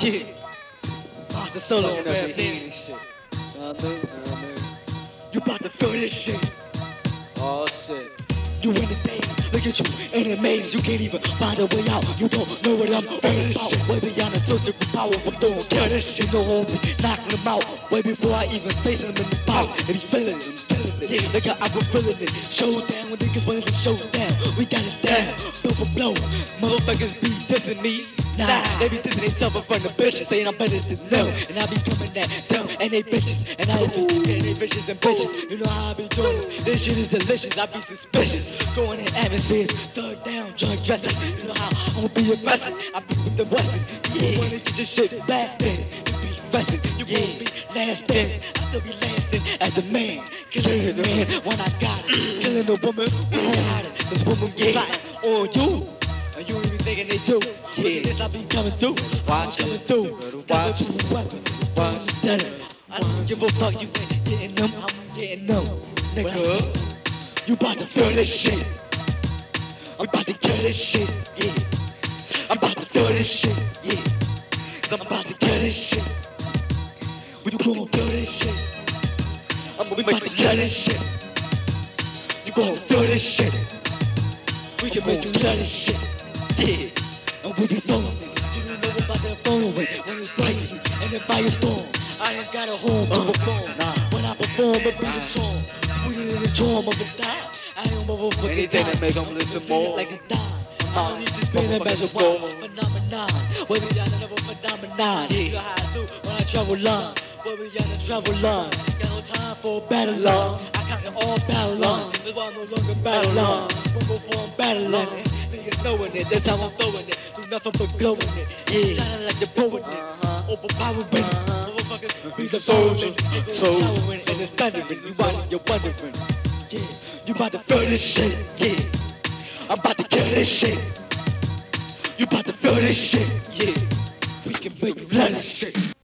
Yeah. Ah, Master solo Fucking on up rap the man. and shit. Know what I mean? Know what I mean? You about to feel this shit. Oh shit. You in the days, look at you in a maze. You can't even find a way out. You don't know what I'm feeling about. Way beyond the social power, I'm doing kill this shit. You know be knocking them out. Way before I even face them in the power. And he feeling it, I'm feeling it. Yeah, look how I was feeling it. Showdown when niggas wanted to show down. We got it down, blow for blow. Motherfuckers be dissing me. Nah, they be dissing themselves in front of bitches, saying I'm better than them. And I be coming at them and they bitches. And I just be getting they bitches and bitches. You know how I be doing this. This shit is delicious, I be suspicious. Going in atmospheres, third down, joint dresses. You know how I'ma be aggressive. I be with the Wesson. You wanna get your shit blasted. You be resting, you won't be lasting. I still be lasting as a man. Killing a man when I got it. Mm. Killing a woman when I got it. This woman get yeah. on you. And you ain't even thinking they do. Yeah. This I be coming through. Watch coming through. Watch a weapon. Watch it. I don't give a fuck. You ain't getting them. I'm getting them. Nigga. You about to feel this shit. I'm about to kill this shit. Yeah. I'm about to feel this shit. Yeah. i I'm about to kill this shit. We gon' feel this shit. I'm about to kill this shit. You gon' feel this shit. We can make you kill this shit. Yeah. And we be flowing it. You don't know about that following when it's raining and the firestorm. I ain't got a home to perform. When I perform, it be the charm. Sweeter than the charm of a dime. I ain't motherfucking Anything that make 'em listen it more. Like a dime. I don't need to spin a measure one phenomenon. Where we on another phenomenon. You know how I do when I travel long. Where we on the travel long. Got no time for battle long. I count it all battle long. That's why I'm no longer battle long. When before I'm battle long. It, that's how I'm throwing it. Do nothing but glowing it. Yeah. Shining like the poet. Uh-huh. Overpowering. Motherfuckers be the Soldier. Soldier. Showering and it's thundering. You wondering, you're wondering. Yeah. You about to feel this shit. Yeah. I'm about to kill this shit. You about to feel this shit, yeah. We can make you love this shit.